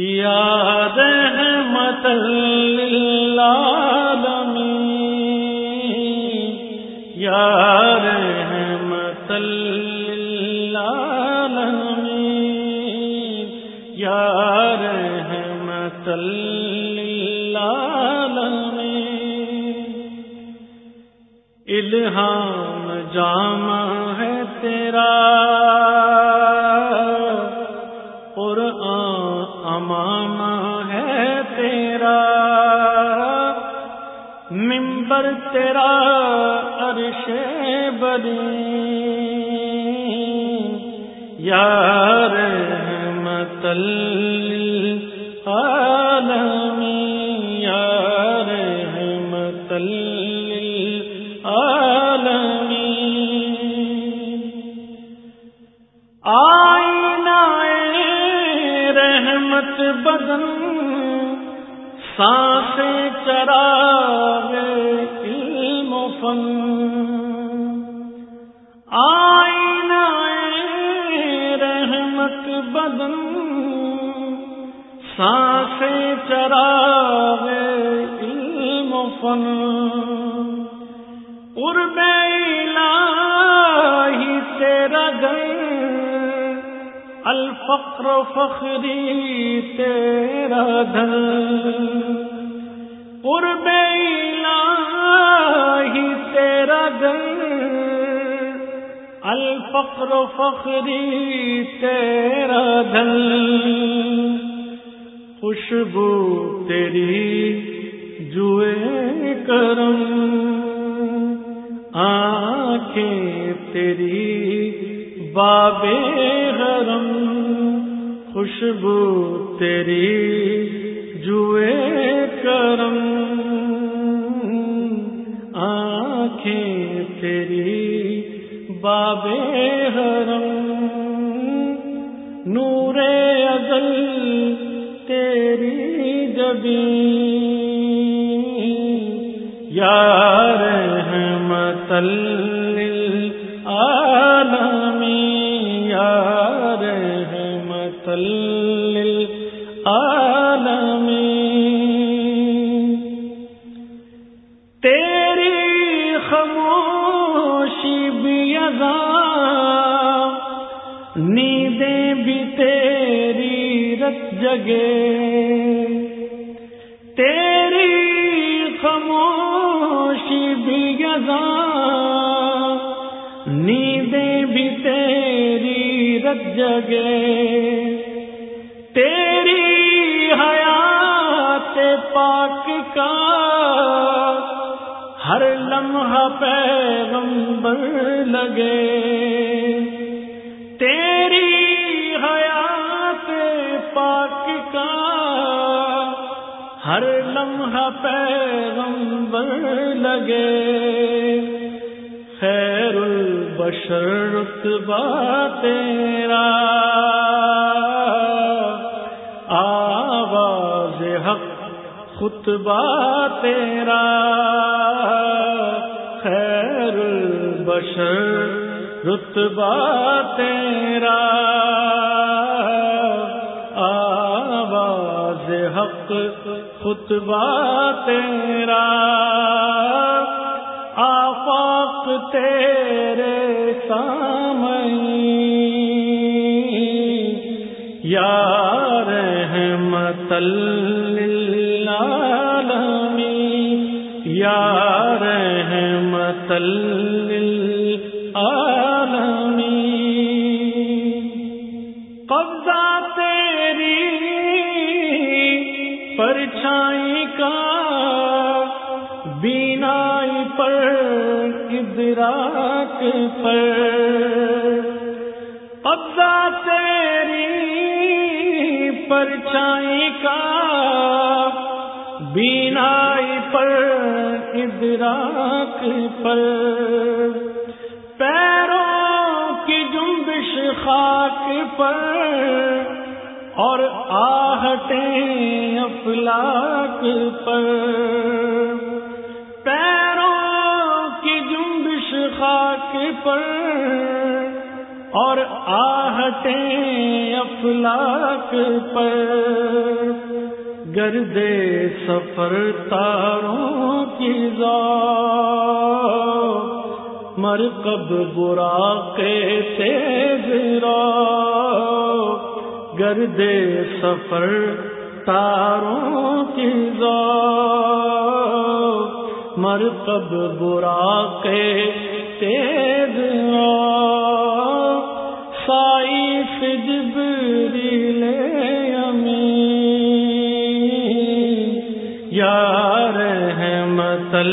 یاد للعالمین یا رحمت للعالمین یا رحمت للعالمین الہام جامع ہے تیرا۔ ممبر تیرا عرش بری یار متل عالمی یار متل عالمی آئینہ رحمت بدن سانسیں چرا علم و فن۔ آئینہ رحمت بدن سانسیں چرا علم و فن۔ ارب ہی تیرا گئے الفقر فخری تیرا دھن، قرب الہی تیرا دھن۔ الفقر فخری تیرا دھن، خوشبو تیری جوئے کرم۔ آنکھیں تیری بابے حرم، خوشبو تیری جوئے کرم۔ آنکھیں تیری بابے حرم، نور ازل تیری جبی یار تیری خموشی بھی نیندیں بھی تیری رت جگے۔ تیری خموشی بھی نیندیں بھی تیری رت جگے۔ تیری حیات پاک کا ہر لمحہ پیغمبر لگے۔ تیری حیات پاک کا ہر لمحہ پیغمبر لگے۔ خیر البشر رتبہ تیرا۔ حق، خطبہ تیرا خیر البشر رتبہ تیرا، آواز حق، خطبہ تیرا، آفاق تیرے سامنے یار متل یار قبضہ تیری پرچھائی کا بینائی پر ادراک پر. قبضہ تیری پرچھائی کا بینائی پر، ادراک پر۔ پیروں کی جنبش خاک پر اور آہٹیں افلاک پر۔ پیروں کی جنبش خاک پر اور آہٹیں افلاک پر۔ گردے سفر تاروں کی ذا مرکب برا کے تیز را گردے سفر تاروں کی ذا مرکب برا کے تیز سائی جبری لے یار ہے متل